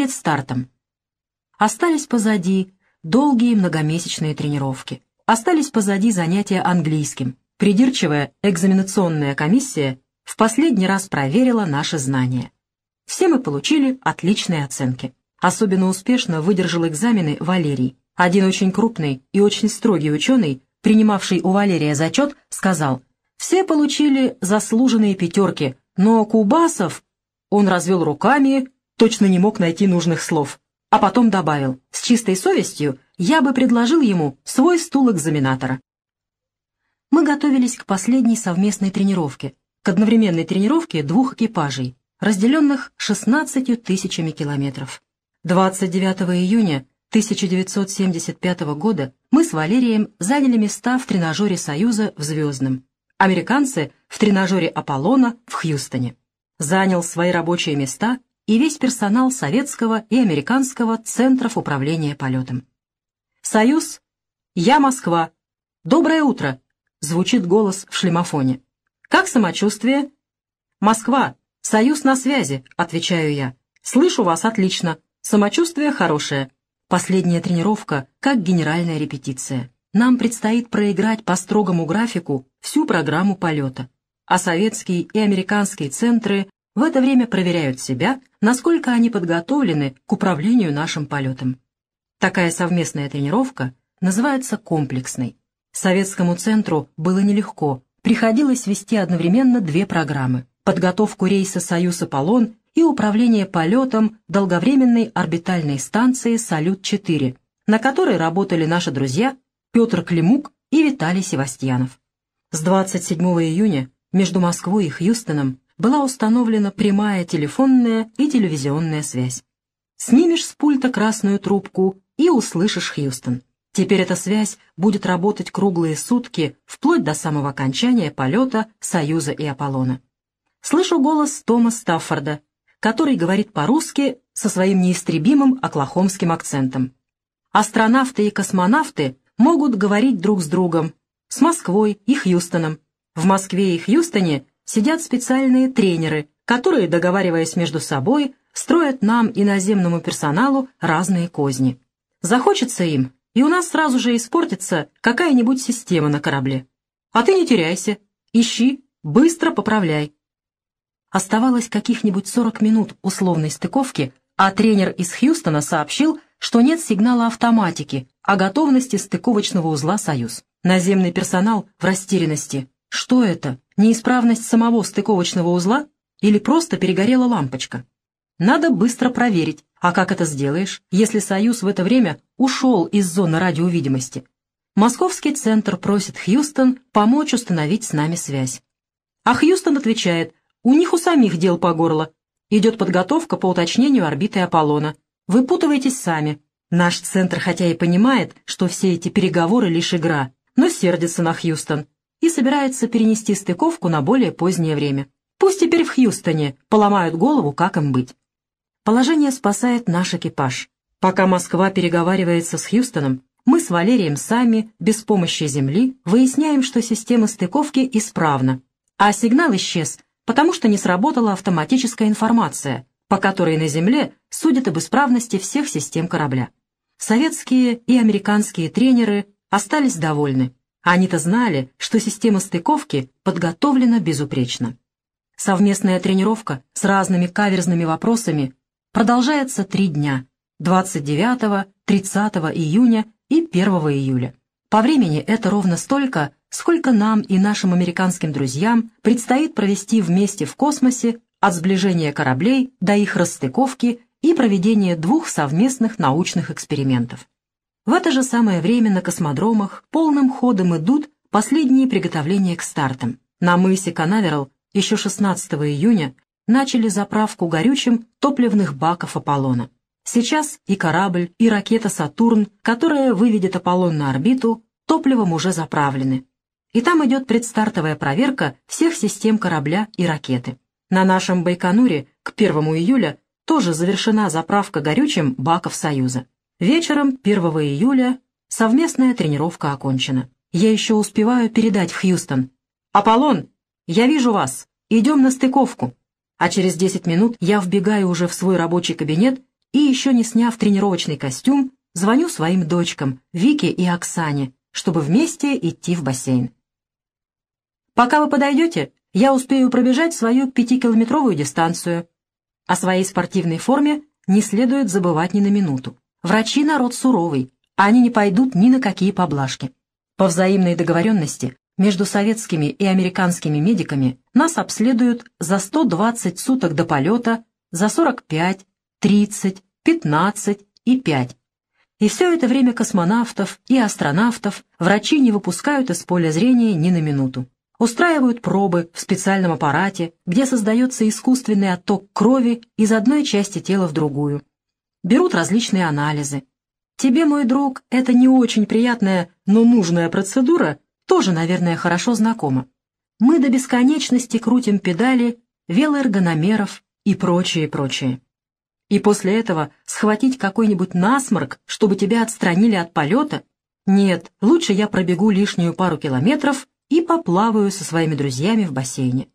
перед стартом. Остались позади долгие многомесячные тренировки. Остались позади занятия английским. Придирчивая экзаменационная комиссия в последний раз проверила наши знания. Все мы получили отличные оценки. Особенно успешно выдержал экзамены Валерий. Один очень крупный и очень строгий ученый, принимавший у Валерия зачет, сказал, «Все получили заслуженные пятерки, но Кубасов...» Он развел руками, точно не мог найти нужных слов. А потом добавил, «С чистой совестью я бы предложил ему свой стул экзаменатора». Мы готовились к последней совместной тренировке, к одновременной тренировке двух экипажей, разделенных 16 тысячами километров. 29 июня 1975 года мы с Валерием заняли места в тренажере «Союза» в Звездном, американцы в тренажере «Аполлона» в Хьюстоне. Занял свои рабочие места и весь персонал советского и американского центров управления полетом. «Союз! Я Москва! Доброе утро!» — звучит голос в шлемофоне. «Как самочувствие?» «Москва! Союз на связи!» — отвечаю я. «Слышу вас отлично!» Самочувствие хорошее. Последняя тренировка, как генеральная репетиция. Нам предстоит проиграть по строгому графику всю программу полета. А советские и американские центры в это время проверяют себя, насколько они подготовлены к управлению нашим полетом. Такая совместная тренировка называется комплексной. Советскому центру было нелегко, приходилось вести одновременно две программы – подготовку рейса «Союз-Аполлон» и управление полетом долговременной орбитальной станции «Салют-4», на которой работали наши друзья Петр Климук и Виталий Севастьянов. С 27 июня между Москвой и Хьюстоном была установлена прямая телефонная и телевизионная связь. Снимешь с пульта красную трубку и услышишь Хьюстон. Теперь эта связь будет работать круглые сутки, вплоть до самого окончания полета Союза и Аполлона. Слышу голос Тома Стаффорда, который говорит по-русски со своим неистребимым оклахомским акцентом. Астронавты и космонавты могут говорить друг с другом, с Москвой и Хьюстоном. В Москве и Хьюстоне сидят специальные тренеры, которые, договариваясь между собой, строят нам и наземному персоналу разные козни. Захочется им, и у нас сразу же испортится какая-нибудь система на корабле. А ты не теряйся, ищи, быстро поправляй. Оставалось каких-нибудь 40 минут условной стыковки, а тренер из Хьюстона сообщил, что нет сигнала автоматики о готовности стыковочного узла «Союз». Наземный персонал в растерянности. Что это? Неисправность самого стыковочного узла? Или просто перегорела лампочка? Надо быстро проверить. А как это сделаешь, если «Союз» в это время ушел из зоны радиовидимости? Московский центр просит Хьюстон помочь установить с нами связь. А Хьюстон отвечает, у них у самих дел по горло. Идет подготовка по уточнению орбиты Аполлона. Выпутывайтесь сами. Наш центр хотя и понимает, что все эти переговоры лишь игра, но сердится на Хьюстон и собирается перенести стыковку на более позднее время. Пусть теперь в Хьюстоне поломают голову, как им быть. Положение спасает наш экипаж. Пока Москва переговаривается с Хьюстоном, мы с Валерием сами, без помощи Земли, выясняем, что система стыковки исправна, а сигнал исчез потому что не сработала автоматическая информация, по которой на Земле судят об исправности всех систем корабля. Советские и американские тренеры остались довольны. Они-то знали, что система стыковки подготовлена безупречно. Совместная тренировка с разными каверзными вопросами продолжается три дня – 29, 30 июня и 1 июля. По времени это ровно столько, сколько нам и нашим американским друзьям предстоит провести вместе в космосе от сближения кораблей до их расстыковки и проведения двух совместных научных экспериментов. В это же самое время на космодромах полным ходом идут последние приготовления к стартам. На мысе Канаверал еще 16 июня начали заправку горючим топливных баков Аполлона. Сейчас и корабль, и ракета «Сатурн», которая выведет Аполлон на орбиту, топливом уже заправлены, и там идет предстартовая проверка всех систем корабля и ракеты. На нашем Байконуре к 1 июля тоже завершена заправка горючим баков «Союза». Вечером 1 июля совместная тренировка окончена. Я еще успеваю передать в Хьюстон. «Аполлон, я вижу вас. Идем на стыковку». А через 10 минут я вбегаю уже в свой рабочий кабинет и еще не сняв тренировочный костюм, звоню своим дочкам, Вике и Оксане, чтобы вместе идти в бассейн. Пока вы подойдете, я успею пробежать свою пятикилометровую дистанцию. О своей спортивной форме не следует забывать ни на минуту. Врачи народ суровый, они не пойдут ни на какие поблажки. По взаимной договоренности между советскими и американскими медиками нас обследуют за 120 суток до полета, за 45, 30, 15 и 5. И все это время космонавтов и астронавтов врачи не выпускают из поля зрения ни на минуту. Устраивают пробы в специальном аппарате, где создается искусственный отток крови из одной части тела в другую. Берут различные анализы. Тебе, мой друг, это не очень приятная, но нужная процедура тоже, наверное, хорошо знакома. Мы до бесконечности крутим педали велоэргономеров и прочее, прочее. И после этого схватить какой-нибудь насморк, чтобы тебя отстранили от полета? Нет, лучше я пробегу лишнюю пару километров и поплаваю со своими друзьями в бассейне.